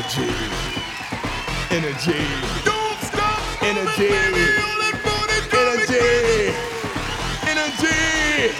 Energy. Energy. Don't stop. Energy. Energy. Energy. Energy.